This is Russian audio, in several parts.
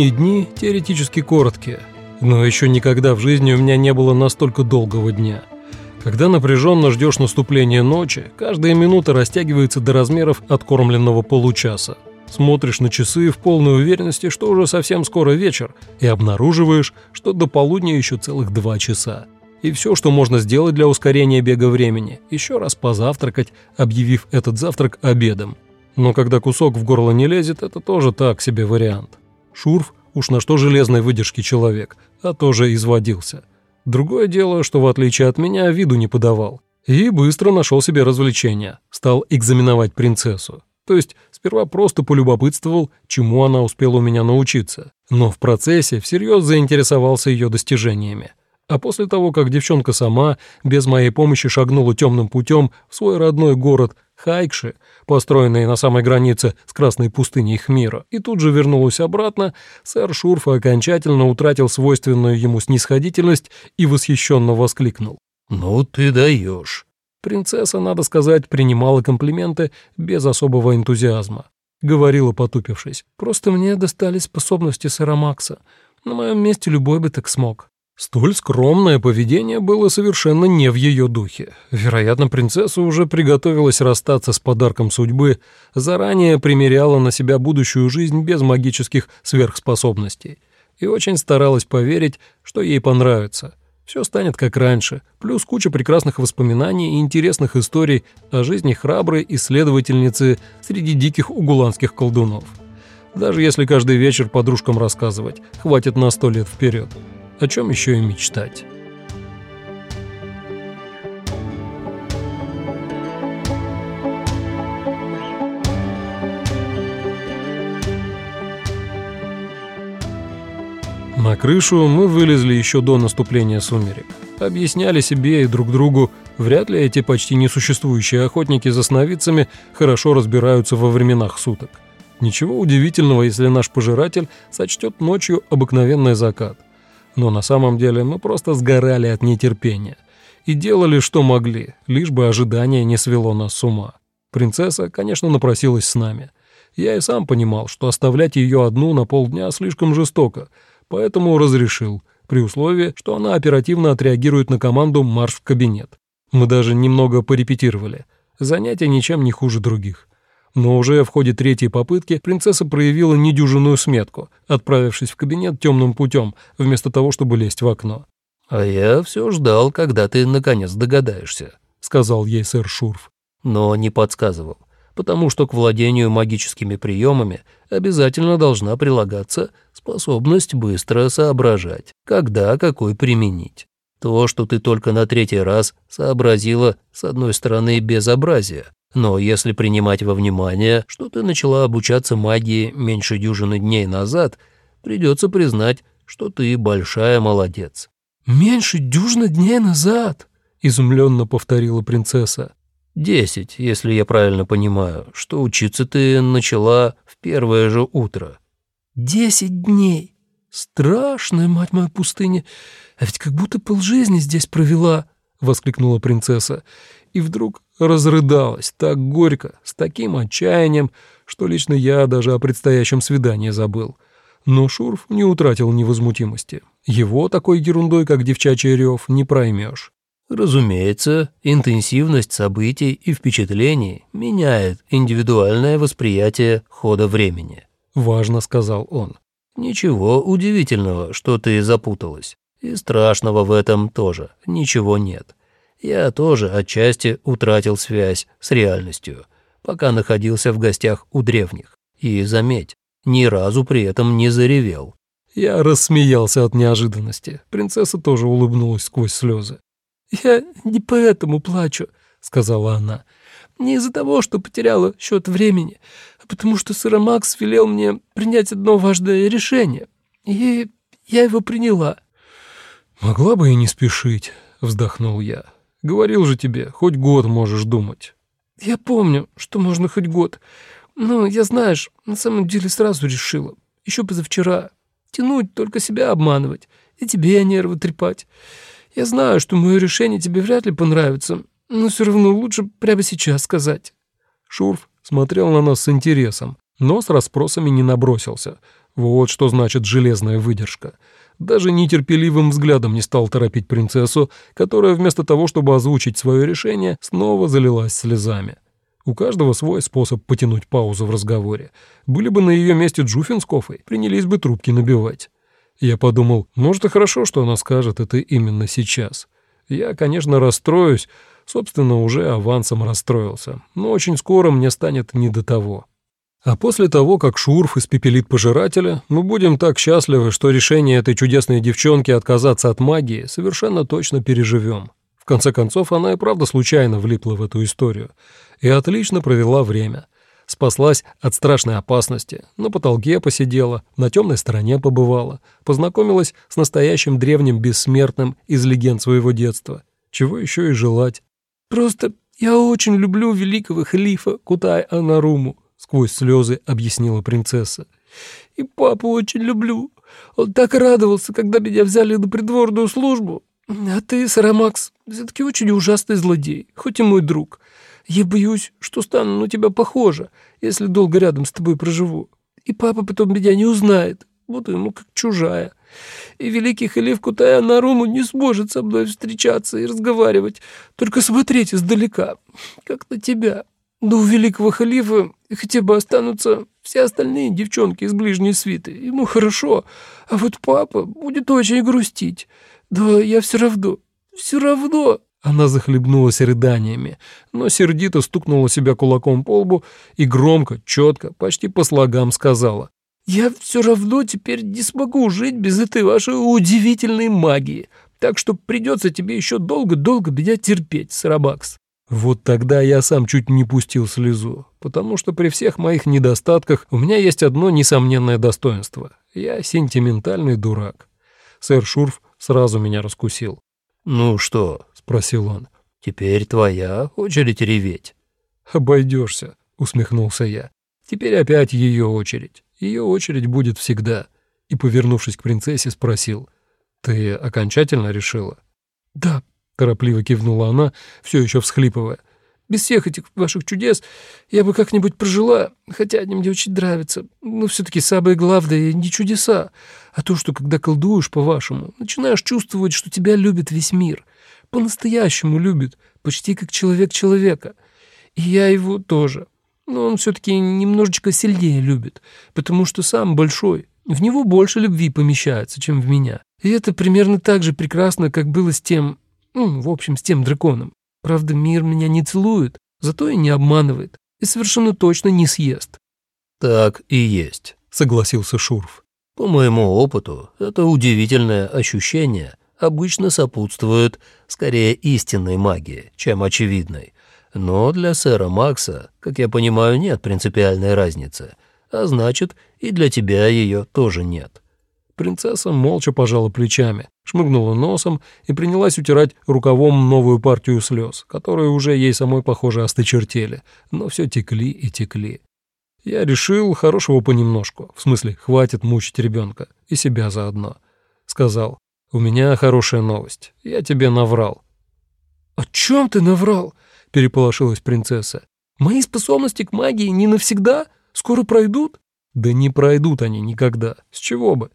Зимние дни теоретически короткие, но еще никогда в жизни у меня не было настолько долгого дня. Когда напряженно ждешь наступления ночи, каждая минута растягивается до размеров откормленного получаса. Смотришь на часы в полной уверенности, что уже совсем скоро вечер, и обнаруживаешь, что до полудня еще целых два часа. И все, что можно сделать для ускорения бега времени, еще раз позавтракать, объявив этот завтрак обедом. Но когда кусок в горло не лезет, это тоже так себе вариант. Шурф уж на что железной выдержки человек, а тоже изводился. Другое дело, что в отличие от меня виду не подавал. И быстро нашел себе развлечение, стал экзаменовать принцессу. То есть сперва просто полюбопытствовал, чему она успела у меня научиться, но в процессе всерьез заинтересовался ее достижениями. А после того, как девчонка сама, без моей помощи, шагнула темным путем в свой родной город Хайкши, построенный на самой границе с красной пустыней Хмира, и тут же вернулась обратно, сэр Шурф окончательно утратил свойственную ему снисходительность и восхищенно воскликнул. «Ну ты даешь!» Принцесса, надо сказать, принимала комплименты без особого энтузиазма. Говорила, потупившись, «Просто мне достались способности сэра Макса. На моем месте любой бы так смог». Столь скромное поведение было совершенно не в ее духе. Вероятно, принцесса уже приготовилась расстаться с подарком судьбы, заранее примеряла на себя будущую жизнь без магических сверхспособностей и очень старалась поверить, что ей понравится. Все станет как раньше, плюс куча прекрасных воспоминаний и интересных историй о жизни храброй исследовательницы среди диких угуланских колдунов. Даже если каждый вечер подружкам рассказывать, хватит на сто лет вперед. О чем еще и мечтать? На крышу мы вылезли еще до наступления сумерек. Объясняли себе и друг другу, вряд ли эти почти несуществующие охотники за сновидцами хорошо разбираются во временах суток. Ничего удивительного, если наш пожиратель сочтет ночью обыкновенный закат – но на самом деле мы просто сгорали от нетерпения и делали, что могли, лишь бы ожидание не свело нас с ума. Принцесса, конечно, напросилась с нами. Я и сам понимал, что оставлять ее одну на полдня слишком жестоко, поэтому разрешил, при условии, что она оперативно отреагирует на команду «Марш в кабинет». Мы даже немного порепетировали. Занятия ничем не хуже других. Но уже в ходе третьей попытки принцесса проявила недюжинную сметку, отправившись в кабинет темным путем, вместо того, чтобы лезть в окно. «А я все ждал, когда ты наконец догадаешься», — сказал ей сэр Шурф. «Но не подсказывал, потому что к владению магическими приемами обязательно должна прилагаться способность быстро соображать, когда какой применить. То, что ты только на третий раз сообразила, с одной стороны, безобразие, но если принимать во внимание, что ты начала обучаться магии меньше дюжины дней назад, придется признать, что ты большая молодец». «Меньше дюжины дней назад?» — изумленно повторила принцесса. «Десять, если я правильно понимаю, что учиться ты начала в первое же утро». «Десять дней! Страшная, мать моя, пустыня! А ведь как будто полжизни здесь провела!» — воскликнула принцесса. И вдруг разрыдалась так горько, с таким отчаянием, что лично я даже о предстоящем свидании забыл. Но Шурф не утратил невозмутимости. Его такой ерундой, как девчачий рев, не проймешь. Разумеется, интенсивность событий и впечатлений меняет индивидуальное восприятие хода времени. Важно, сказал он. Ничего удивительного, что ты запуталась. И страшного в этом тоже ничего нет я тоже отчасти утратил связь с реальностью, пока находился в гостях у древних. И, заметь, ни разу при этом не заревел. Я рассмеялся от неожиданности. Принцесса тоже улыбнулась сквозь слезы. «Я не поэтому плачу», — сказала она. «Не из-за того, что потеряла счет времени, а потому что сэр Макс велел мне принять одно важное решение. И я его приняла». «Могла бы и не спешить», — вздохнул я. Говорил же тебе, хоть год можешь думать». «Я помню, что можно хоть год. Но я, знаешь, на самом деле сразу решила. Еще позавчера. Тянуть, только себя обманывать. И тебе нервы трепать. Я знаю, что мое решение тебе вряд ли понравится, но все равно лучше прямо сейчас сказать». Шурф смотрел на нас с интересом, но с расспросами не набросился. Вот что значит железная выдержка. Даже нетерпеливым взглядом не стал торопить принцессу, которая вместо того, чтобы озвучить свое решение, снова залилась слезами. У каждого свой способ потянуть паузу в разговоре. Были бы на ее месте Джуфин с Кофой, принялись бы трубки набивать. Я подумал, может и хорошо, что она скажет это именно сейчас. Я, конечно, расстроюсь, собственно, уже авансом расстроился, но очень скоро мне станет не до того. А после того, как Шурф испепелит пожирателя, мы будем так счастливы, что решение этой чудесной девчонки отказаться от магии совершенно точно переживем. В конце концов, она и правда случайно влипла в эту историю и отлично провела время. Спаслась от страшной опасности, на потолке посидела, на темной стороне побывала, познакомилась с настоящим древним бессмертным из легенд своего детства. Чего еще и желать. «Просто я очень люблю великого халифа Кутай-Анаруму», сквозь слезы объяснила принцесса. «И папу очень люблю. Он так радовался, когда меня взяли на придворную службу. А ты, Сарамакс, все-таки очень ужасный злодей, хоть и мой друг. Я боюсь, что стану на тебя похожа, если долго рядом с тобой проживу. И папа потом меня не узнает, вот ему как чужая. И великий халиф Кутая Наруму не сможет со мной встречаться и разговаривать, только смотреть издалека, как на тебя. Но у великого халифа хотя бы останутся все остальные девчонки из ближней свиты. Ему хорошо, а вот папа будет очень грустить. Да я все равно, все равно она захлебнулась рыданиями, но сердито стукнула себя кулаком по лбу и громко, четко, почти по слогам сказала. «Я все равно теперь не смогу жить без этой вашей удивительной магии, так что придется тебе еще долго-долго меня терпеть, Сарабакс». Вот тогда я сам чуть не пустил слезу, потому что при всех моих недостатках у меня есть одно несомненное достоинство. Я сентиментальный дурак. Сэр Шурф сразу меня раскусил. «Ну что, спросил он. «Теперь твоя очередь реветь». «Обойдешься», — усмехнулся я. «Теперь опять ее очередь. Ее очередь будет всегда». И, повернувшись к принцессе, спросил. «Ты окончательно решила?» «Да», — торопливо кивнула она, все еще всхлипывая. «Без всех этих ваших чудес я бы как-нибудь прожила, хотя они мне очень нравятся. Но все-таки самое главное — не чудеса, а то, что когда колдуешь по-вашему, начинаешь чувствовать, что тебя любит весь мир, по-настоящему любит, почти как человек человека. И я его тоже. Но он все-таки немножечко сильнее любит, потому что сам большой. В него больше любви помещается, чем в меня. И это примерно так же прекрасно, как было с тем... Ну, в общем, с тем драконом. Правда, мир меня не целует, зато и не обманывает. И совершенно точно не съест. «Так и есть», — согласился Шурф. «По моему опыту, это удивительное ощущение обычно сопутствуют скорее истинной магии, чем очевидной. Но для сэра Макса, как я понимаю, нет принципиальной разницы, а значит, и для тебя ее тоже нет». Принцесса молча пожала плечами, шмыгнула носом и принялась утирать рукавом новую партию слез, которые уже ей самой, похоже, осточертели, но все текли и текли. Я решил хорошего понемножку, в смысле, хватит мучить ребенка и себя заодно. Сказал, «У меня хорошая новость. Я тебе наврал». «О чем ты наврал?» — переполошилась принцесса. «Мои способности к магии не навсегда? Скоро пройдут?» «Да не пройдут они никогда. С чего бы?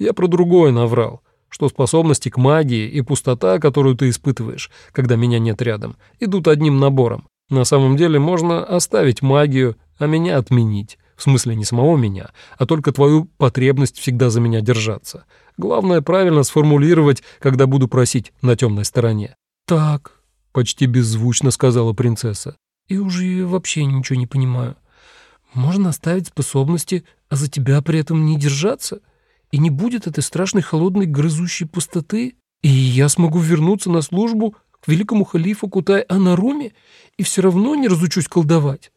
Я про другое наврал, что способности к магии и пустота, которую ты испытываешь, когда меня нет рядом, идут одним набором. На самом деле можно оставить магию, а меня отменить. В смысле не самого меня, а только твою потребность всегда за меня держаться. Главное правильно сформулировать, когда буду просить на темной стороне. «Так», — почти беззвучно сказала принцесса, — «и уже вообще ничего не понимаю. Можно оставить способности, а за тебя при этом не держаться? И не будет этой страшной холодной грызущей пустоты? И я смогу вернуться на службу к великому халифу Кутай-Анаруме и все равно не разучусь колдовать?»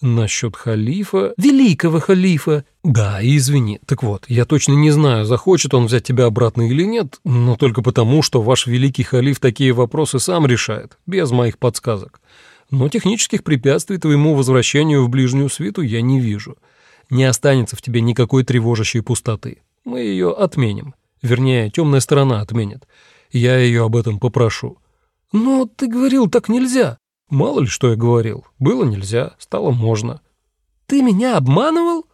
Насчет халифа... Великого халифа! Да, извини. Так вот, я точно не знаю, захочет он взять тебя обратно или нет, но только потому, что ваш великий халиф такие вопросы сам решает, без моих подсказок. Но технических препятствий твоему возвращению в ближнюю свиту я не вижу. Не останется в тебе никакой тревожащей пустоты. Мы ее отменим. Вернее, темная сторона отменит. Я ее об этом попрошу. Но ты говорил, так нельзя. Мало ли, что я говорил. Было нельзя, стало можно. Ты меня обманывал?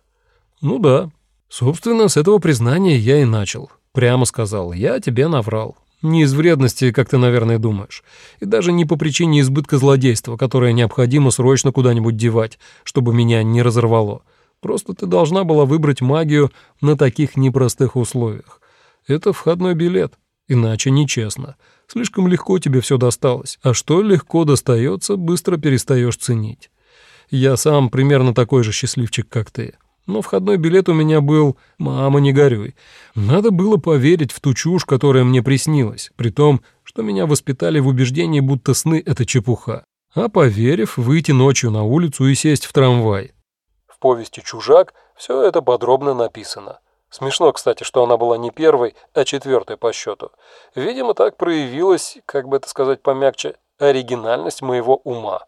Ну да. Собственно, с этого признания я и начал. Прямо сказал, я тебе наврал. Не из вредности, как ты, наверное, думаешь. И даже не по причине избытка злодейства, которое необходимо срочно куда-нибудь девать, чтобы меня не разорвало. Просто ты должна была выбрать магию на таких непростых условиях. Это входной билет, иначе нечестно. Слишком легко тебе все досталось, а что легко достается, быстро перестаешь ценить. Я сам примерно такой же счастливчик, как ты. Но входной билет у меня был «Мама, не горюй». Надо было поверить в ту чушь, которая мне приснилась, при том, что меня воспитали в убеждении, будто сны — это чепуха. А поверив, выйти ночью на улицу и сесть в трамвай. Повести «Чужак» все это подробно написано. Смешно, кстати, что она была не первой, а четвертой по счету. Видимо, так проявилась, как бы это сказать помягче, оригинальность моего ума.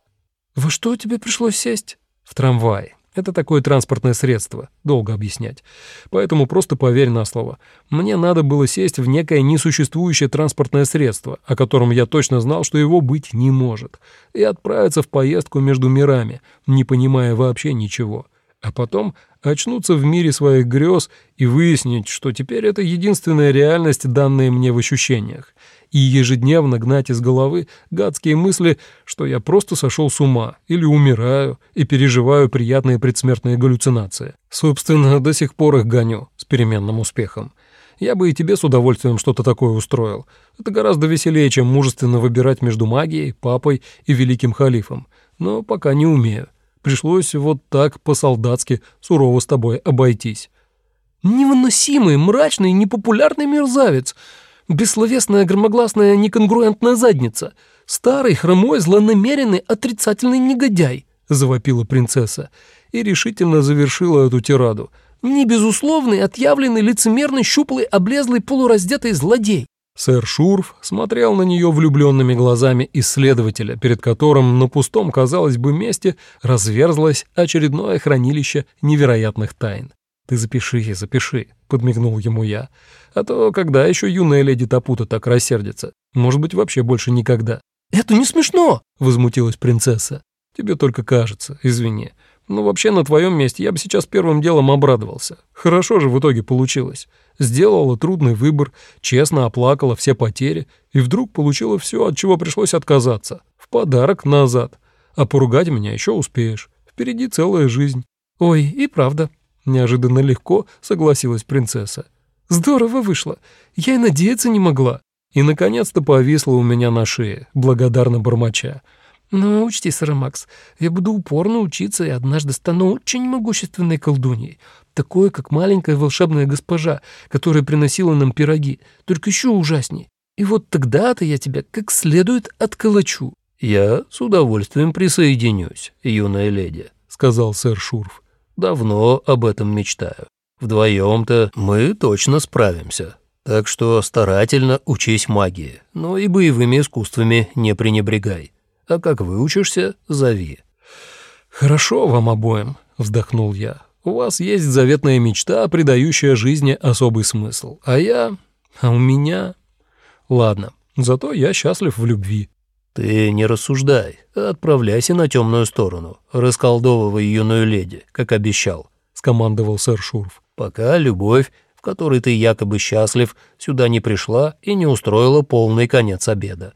«Во что тебе пришлось сесть?» «В трамвай. Это такое транспортное средство, долго объяснять. Поэтому просто поверь на слово. Мне надо было сесть в некое несуществующее транспортное средство, о котором я точно знал, что его быть не может, и отправиться в поездку между мирами, не понимая вообще ничего. А потом очнуться в мире своих грез и выяснить, что теперь это единственная реальность, данная мне в ощущениях и ежедневно гнать из головы гадские мысли, что я просто сошел с ума или умираю и переживаю приятные предсмертные галлюцинации. Собственно, до сих пор их гоню с переменным успехом. Я бы и тебе с удовольствием что-то такое устроил. Это гораздо веселее, чем мужественно выбирать между магией, папой и великим халифом. Но пока не умею. Пришлось вот так по-солдатски сурово с тобой обойтись. Невыносимый, мрачный, непопулярный мерзавец — Бессловесная, громогласная, неконгруентная задница. Старый, хромой, злонамеренный, отрицательный негодяй», — завопила принцесса и решительно завершила эту тираду. «Не безусловный, отъявленный, лицемерный, щуплый, облезлый, полураздетый злодей». Сэр Шурф смотрел на нее влюбленными глазами исследователя, перед которым на пустом, казалось бы, месте разверзлось очередное хранилище невероятных тайн. «Ты запиши, запиши», — подмигнул ему я. «А то когда еще юная леди Тапута так рассердится? Может быть, вообще больше никогда». «Это не смешно!» — возмутилась принцесса. «Тебе только кажется, извини. Но вообще на твоем месте я бы сейчас первым делом обрадовался. Хорошо же в итоге получилось. Сделала трудный выбор, честно оплакала все потери и вдруг получила все, от чего пришлось отказаться. В подарок назад. А поругать меня еще успеешь. Впереди целая жизнь». «Ой, и правда», Неожиданно легко согласилась принцесса. «Здорово вышло. Я и надеяться не могла». И, наконец-то, повисла у меня на шее, благодарно бормоча. «Но учти, сэр Макс, я буду упорно учиться и однажды стану очень могущественной колдуньей, такой, как маленькая волшебная госпожа, которая приносила нам пироги, только еще ужасней. И вот тогда-то я тебя как следует отколочу». «Я с удовольствием присоединюсь, юная леди», — сказал сэр Шурф. Давно об этом мечтаю. Вдвоем-то мы точно справимся. Так что старательно учись магии, но и боевыми искусствами не пренебрегай. А как выучишься, зови». «Хорошо вам обоим», — вздохнул я. «У вас есть заветная мечта, придающая жизни особый смысл. А я... А у меня... Ладно, зато я счастлив в любви». «Ты не рассуждай, отправляйся на темную сторону, расколдовывай юную леди, как обещал», — скомандовал сэр Шурф. «Пока любовь, в которой ты якобы счастлив, сюда не пришла и не устроила полный конец обеда.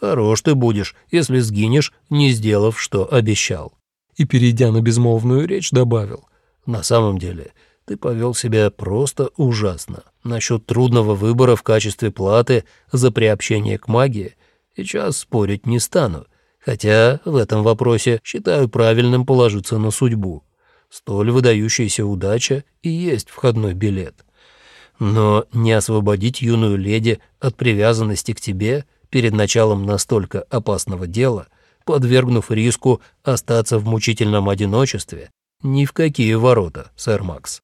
Хорош ты будешь, если сгинешь, не сделав, что обещал». И, перейдя на безмолвную речь, добавил. «На самом деле, ты повел себя просто ужасно. Насчет трудного выбора в качестве платы за приобщение к магии — Сейчас спорить не стану, хотя в этом вопросе считаю правильным положиться на судьбу. Столь выдающаяся удача и есть входной билет. Но не освободить юную леди от привязанности к тебе перед началом настолько опасного дела, подвергнув риску остаться в мучительном одиночестве, ни в какие ворота, сэр Макс.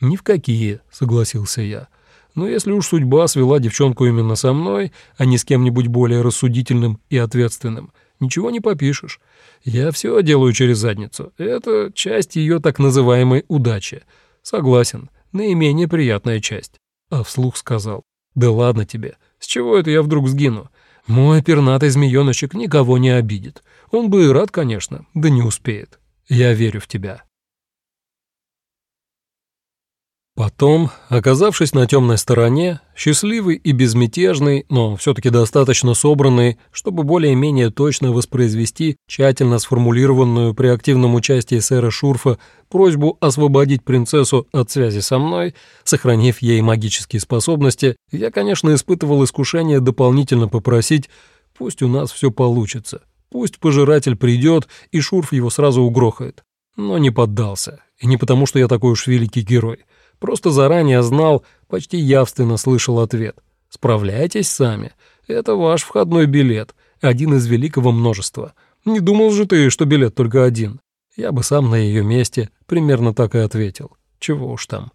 «Ни в какие», — согласился я. Но если уж судьба свела девчонку именно со мной, а не с кем-нибудь более рассудительным и ответственным, ничего не попишешь. Я все делаю через задницу. Это часть ее так называемой удачи. Согласен, наименее приятная часть. А вслух сказал, да ладно тебе, с чего это я вдруг сгину? Мой пернатый змеёночек никого не обидит. Он бы и рад, конечно, да не успеет. Я верю в тебя. Потом, оказавшись на темной стороне, счастливый и безмятежный, но все-таки достаточно собранный, чтобы более-менее точно воспроизвести тщательно сформулированную при активном участии сэра Шурфа просьбу освободить принцессу от связи со мной, сохранив ей магические способности, я, конечно, испытывал искушение дополнительно попросить «пусть у нас все получится». Пусть пожиратель придет, и Шурф его сразу угрохает. Но не поддался. И не потому, что я такой уж великий герой. Просто заранее знал, почти явственно слышал ответ. «Справляйтесь сами. Это ваш входной билет, один из великого множества. Не думал же ты, что билет только один?» Я бы сам на ее месте примерно так и ответил. Чего уж там.